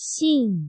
信。